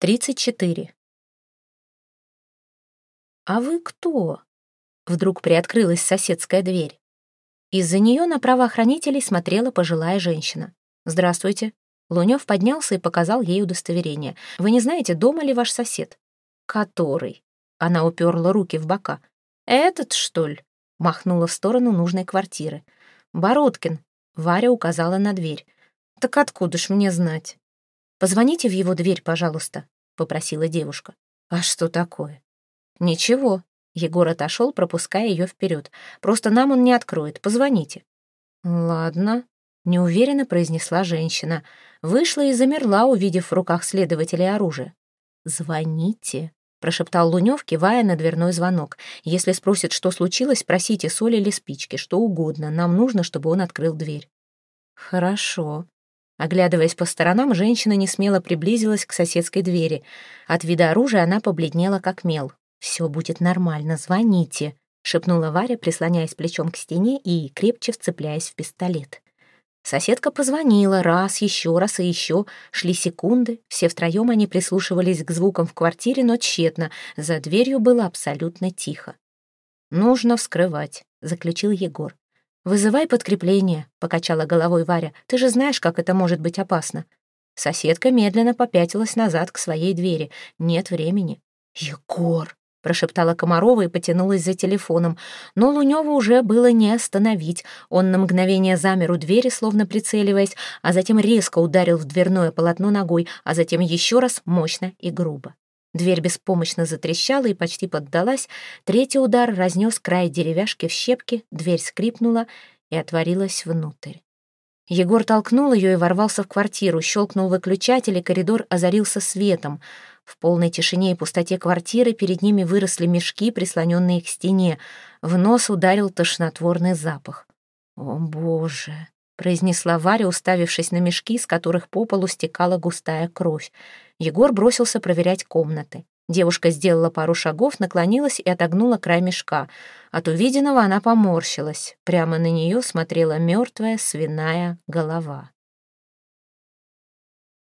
34. «А вы кто?» Вдруг приоткрылась соседская дверь. Из-за нее на правоохранителей смотрела пожилая женщина. «Здравствуйте». Лунёв поднялся и показал ей удостоверение. «Вы не знаете, дома ли ваш сосед?» «Который?» Она уперла руки в бока. «Этот, что ли?» Махнула в сторону нужной квартиры. «Бородкин». Варя указала на дверь. «Так откуда ж мне знать?» «Позвоните в его дверь, пожалуйста», — попросила девушка. «А что такое?» «Ничего». Егор отошел, пропуская ее вперед. «Просто нам он не откроет. Позвоните». «Ладно», — неуверенно произнесла женщина. Вышла и замерла, увидев в руках следователя оружие. «Звоните», — прошептал Лунёв, кивая на дверной звонок. «Если спросит, что случилось, просите соль или спички, что угодно. Нам нужно, чтобы он открыл дверь». «Хорошо», Оглядываясь по сторонам, женщина несмело приблизилась к соседской двери. От вида оружия она побледнела, как мел. «Все будет нормально, звоните», — шепнула Варя, прислоняясь плечом к стене и крепче вцепляясь в пистолет. Соседка позвонила раз, еще раз и еще. Шли секунды. Все втроем они прислушивались к звукам в квартире, но тщетно. За дверью было абсолютно тихо. «Нужно вскрывать», — заключил Егор. «Вызывай подкрепление», — покачала головой Варя. «Ты же знаешь, как это может быть опасно». Соседка медленно попятилась назад к своей двери. Нет времени. «Егор!» — прошептала Комарова и потянулась за телефоном. Но Лунёва уже было не остановить. Он на мгновение замер у двери, словно прицеливаясь, а затем резко ударил в дверное полотно ногой, а затем еще раз мощно и грубо. Дверь беспомощно затрещала и почти поддалась. Третий удар разнес край деревяшки в щепки, дверь скрипнула и отворилась внутрь. Егор толкнул ее и ворвался в квартиру, щелкнул выключатель, и коридор озарился светом. В полной тишине и пустоте квартиры перед ними выросли мешки, прислоненные к стене. В нос ударил тошнотворный запах. «О, Боже!» — произнесла Варя, уставившись на мешки, с которых по полу стекала густая кровь. Егор бросился проверять комнаты. Девушка сделала пару шагов, наклонилась и отогнула край мешка. От увиденного она поморщилась. Прямо на нее смотрела мертвая свиная голова.